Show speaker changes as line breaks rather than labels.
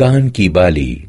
कान की बाली।